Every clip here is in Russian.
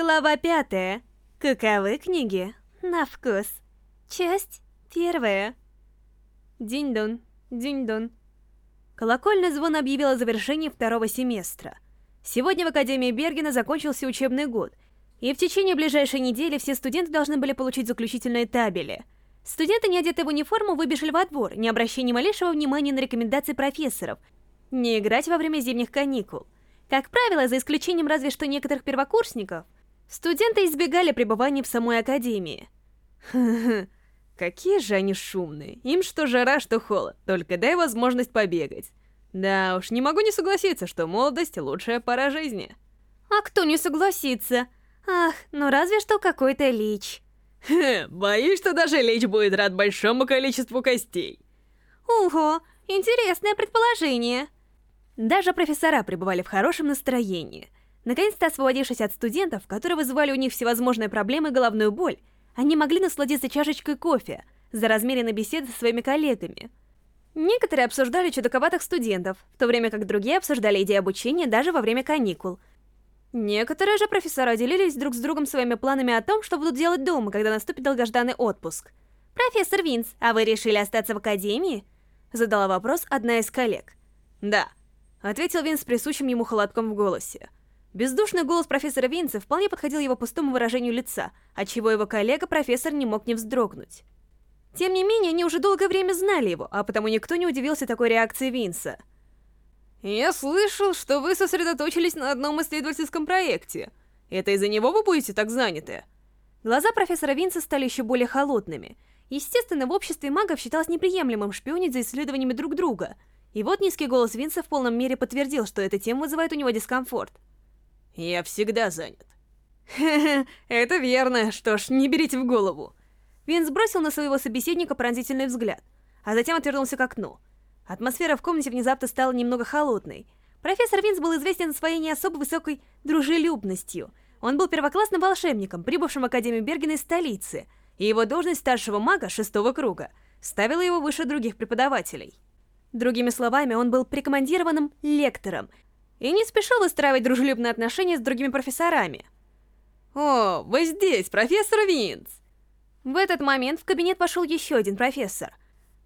Глава пятая. Каковы книги? На вкус. Часть первая. Динь-дон, динь-дон. Колокольный звон объявил о завершении второго семестра. Сегодня в Академии Бергена закончился учебный год, и в течение ближайшей недели все студенты должны были получить заключительные табели. Студенты, не одетые в униформу, выбежали во двор, не обращая ни малейшего внимания на рекомендации профессоров, не играть во время зимних каникул. Как правило, за исключением разве что некоторых первокурсников, студенты избегали пребывания в самой Академии. Ха-ха, какие же они шумные. Им что жара, что холод, только дай возможность побегать. Да уж, не могу не согласиться, что молодость — лучшая пора жизни. А кто не согласится? Ах, ну разве что какой-то лич. Хе, боюсь, что даже лич будет рад большому количеству костей. Ого, интересное предположение. Даже профессора пребывали в хорошем настроении. Наконец-то освободившись от студентов, которые вызывали у них всевозможные проблемы и головную боль, они могли насладиться чашечкой кофе за размеренной беседой со своими коллегами. Некоторые обсуждали чудаковатых студентов, в то время как другие обсуждали идеи обучения даже во время каникул. Некоторые же профессора делились друг с другом своими планами о том, что будут делать дома, когда наступит долгожданный отпуск. «Профессор Винс, а вы решили остаться в академии?» Задала вопрос одна из коллег. «Да», — ответил Винс с присущим ему холодком в голосе. Бездушный голос профессора Винса вполне подходил его пустому выражению лица, отчего его коллега-профессор не мог не вздрогнуть. Тем не менее, они уже долгое время знали его, а потому никто не удивился такой реакции Винса. «Я слышал, что вы сосредоточились на одном исследовательском проекте. Это из-за него вы будете так заняты?» Глаза профессора Винса стали еще более холодными. Естественно, в обществе магов считалось неприемлемым шпионить за исследованиями друг друга. И вот низкий голос Винса в полном мере подтвердил, что эта тема вызывает у него дискомфорт. «Я всегда занят». «Хе-хе, это верно. Что ж, не берите в голову. Винс бросил на своего собеседника пронзительный взгляд, а затем отвернулся к окну. Атмосфера в комнате внезапно стала немного холодной. Профессор Винс был известен своей не особо высокой дружелюбностью. Он был первоклассным волшебником, прибывшим в Академию Бергена из столицы, и его должность старшего мага шестого круга ставила его выше других преподавателей. Другими словами, он был прикомандированным лектором и не спешил выстраивать дружелюбные отношения с другими профессорами. «О, вы здесь, профессор Винс!» В этот момент в кабинет пошел еще один профессор.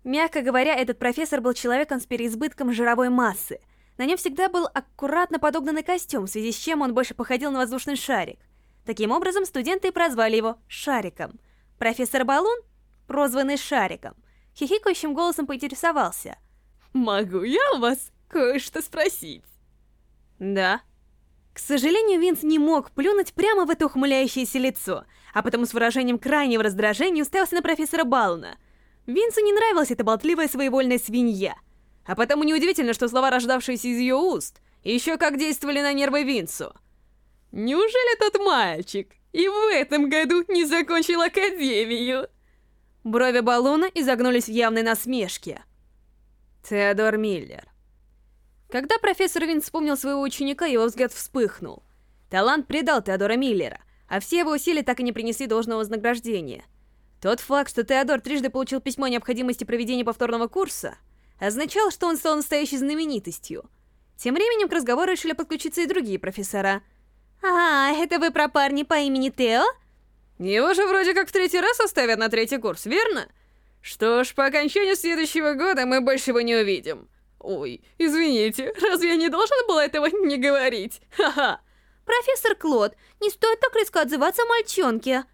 Мягко говоря, этот профессор был человеком с переизбытком жировой массы. На нем всегда был аккуратно подогнанный костюм, в связи с чем он больше походил на воздушный шарик. Таким образом, студенты и прозвали его «Шариком». Профессор Балун, прозванный Шариком, хихикающим голосом поинтересовался. «Могу я у вас кое-что спросить?» «Да», к сожалению, Винс не мог плюнуть прямо в это ухмыляющееся лицо, а потому с выражением крайнего раздражения уставился на профессора Балуна. Винсу не нравилась эта болтливая своевольная свинья. А потому неудивительно, что слова, рождавшиеся из ее уст, еще как действовали на нервы Винсу. «Неужели тот мальчик и в этом году не закончил академию?» Брови Балуна изогнулись в явной насмешке. Теодор Миллер. Когда профессор Вин вспомнил своего ученика, его взгляд вспыхнул. Талант предал Теодора Миллера, а все его усилия так и не принесли должного вознаграждения. Тот факт, что Теодор трижды получил письмо о необходимости проведения повторного курса, означал, что он стал настоящей знаменитостью. Тем временем к разговору решили подключиться и другие профессора. «А, это вы про парня по имени Тео?» «Его же вроде как в третий раз оставят на третий курс, верно? Что ж, по окончанию следующего года мы больше его не увидим». Ой, извините, разве я не должен был этого не говорить? Ха-ха. Профессор Клод, не стоит так резко отзываться о мальчонке.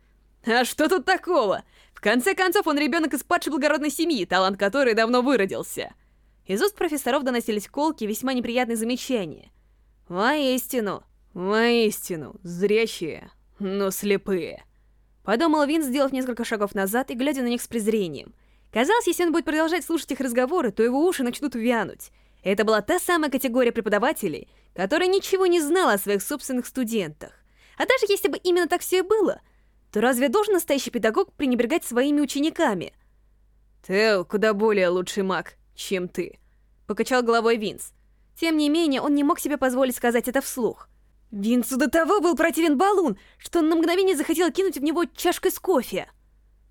А что тут такого? В конце концов, он ребенок из падшей благородной семьи, талант которой давно выродился. Из уст профессоров доносились колки и весьма неприятные замечания. Воистину, воистину, зрячие, но слепые. Подумал Вин, сделав несколько шагов назад и глядя на них с презрением. Казалось, если он будет продолжать слушать их разговоры, то его уши начнут вянуть. Это была та самая категория преподавателей, которая ничего не знала о своих собственных студентах. А даже если бы именно так все и было, то разве должен настоящий педагог пренебрегать своими учениками? «Тео куда более лучший маг, чем ты», — покачал головой Винс. Тем не менее, он не мог себе позволить сказать это вслух. Винсу до того был противен балун, что он на мгновение захотел кинуть в него чашкой с кофе.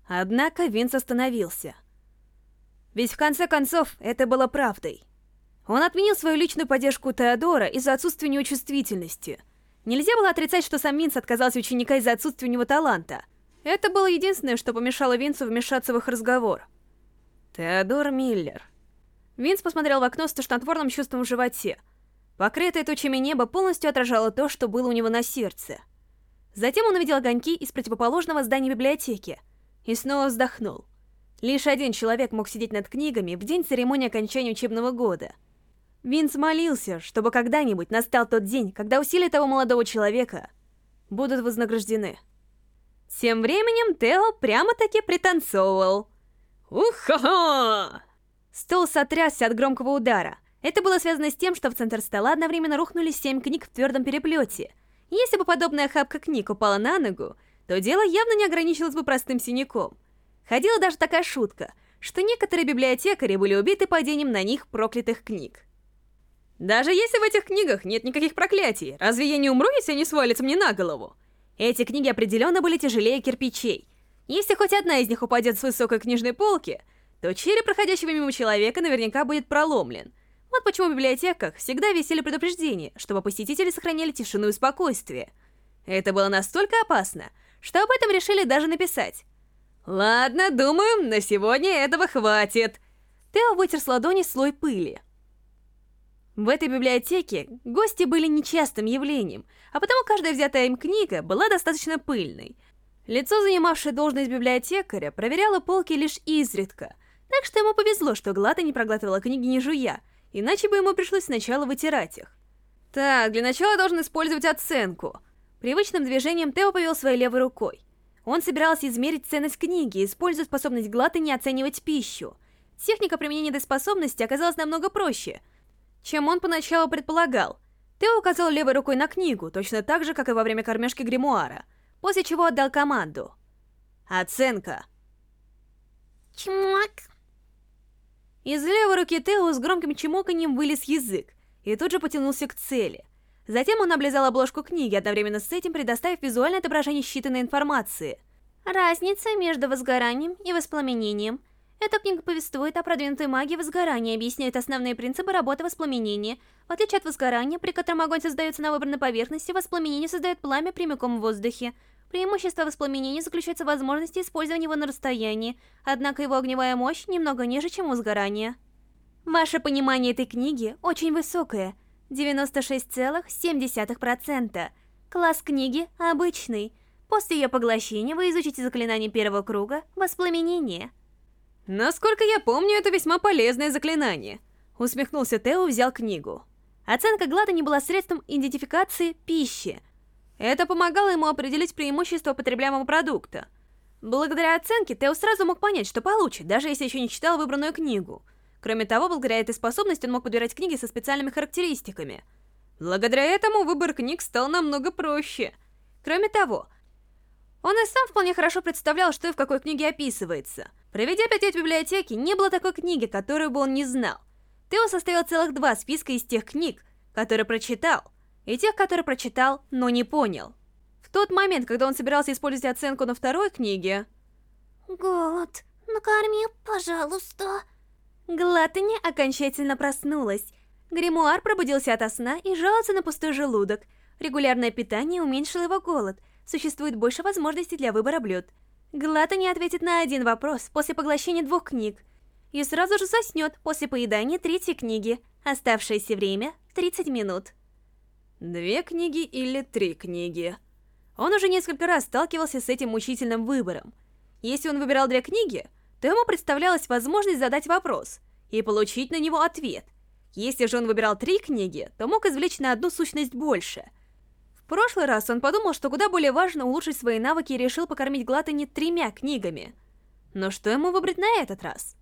Однако Винс остановился. Ведь в конце концов это было правдой. Он отменил свою личную поддержку Теодора из-за отсутствия неучувствительности. Нельзя было отрицать, что сам Винс отказался ученика из-за отсутствия у него таланта. Это было единственное, что помешало Винсу вмешаться в их разговор. Теодор Миллер. Винс посмотрел в окно с тошнотворным чувством в животе. Покрытое тучами небо полностью отражало то, что было у него на сердце. Затем он увидел огоньки из противоположного здания библиотеки и снова вздохнул. Лишь один человек мог сидеть над книгами в день церемонии окончания учебного года. Винс молился, чтобы когда-нибудь настал тот день, когда усилия того молодого человека будут вознаграждены. Тем временем Тео прямо-таки пританцовывал. Ух-хо-хо! Стол сотрясся от громкого удара. Это было связано с тем, что в центр стола одновременно рухнули семь книг в твердом переплете. Если бы подобная охапка книг упала на ногу, то дело явно не ограничилось бы простым синяком. Ходила даже такая шутка, что некоторые библиотекари были убиты падением на них проклятых книг. Даже если в этих книгах нет никаких проклятий, разве я не умру, если они свалятся мне на голову? Эти книги определенно были тяжелее кирпичей. Если хоть одна из них упадет с высокой книжной полки, то череп проходящего мимо человека наверняка будет проломлен. Вот почему в библиотеках всегда висели предупреждения, чтобы посетители сохраняли тишину и спокойствие. Это было настолько опасно, что об этом решили даже написать. «Ладно, думаю, на сегодня этого хватит». Тео вытер с ладони слой пыли. В этой библиотеке гости были нечастым явлением, а потому каждая взятая им книга была достаточно пыльной. Лицо, занимавшее должность библиотекаря, проверяло полки лишь изредка, так что ему повезло, что Глата не проглатывала книги не жуя, иначе бы ему пришлось сначала вытирать их. Так, для начала должен использовать оценку. Привычным движением Тео повел своей левой рукой. Он собирался измерить ценность книги, используя способность Глаты не оценивать пищу. Техника применения этой способности оказалась намного проще, чем он поначалу предполагал. Тео указал левой рукой на книгу, точно так же, как и во время кормежки гримуара, после чего отдал команду. Оценка. Чмок. Из левой руки Тео с громким чмоканьем вылез язык и тут же потянулся к цели. Затем он облизал обложку книги, одновременно с этим предоставив визуальное отображение считанной информации. Разница между возгоранием и воспламенением. Эта книга повествует о продвинутой магии возгорания, объясняет основные принципы работы воспламенения. В отличие от возгорания, при котором огонь создается на выбранной поверхности, воспламенение создает пламя прямиком в воздухе. Преимущество воспламенения заключается в возможности использования его на расстоянии, однако его огневая мощь немного ниже, чем у сгорания. Ваше понимание этой книги очень высокое, 96,7%. Класс книги обычный. После ее поглощения вы изучите заклинание первого круга «Воспламенение». Насколько я помню, это весьма полезное заклинание. Усмехнулся Тео и взял книгу. Оценка Глада не была средством идентификации пищи, это помогало ему определить преимущество потребляемого продукта. Благодаря оценке Тео сразу мог понять, что получит, даже если еще не читал выбранную книгу. Кроме того, благодаря этой способности он мог подбирать книги со специальными характеристиками. Благодаря этому выбор книг стал намного проще. Кроме того, он и сам вполне хорошо представлял, что и в какой книге описывается. Проведя пять лет в библиотеке, не было такой книги, которую бы он не знал. Тео составил целых два списка из тех книг, которые прочитал, и тех, которые прочитал, но не понял. В тот момент, когда он собирался использовать оценку на второй книге... Год, накорми, пожалуйста. Глатани окончательно проснулась. Гримуар пробудился ото сна и жаловался на пустой желудок. Регулярное питание уменьшило его голод. Существует больше возможностей для выбора блюд. Глатани ответит на один вопрос после поглощения двух книг. И сразу же заснет после поедания третьей книги. Оставшееся время — 30 минут. Две книги или три книги? Он уже несколько раз сталкивался с этим мучительным выбором. Если он выбирал две книги, то ему представлялась возможность задать вопрос и получить на него ответ. Если же он выбирал три книги, то мог извлечь на одну сущность больше. В прошлый раз он подумал, что куда более важно улучшить свои навыки и решил покормить Глатани тремя книгами. Но что ему выбрать на этот раз?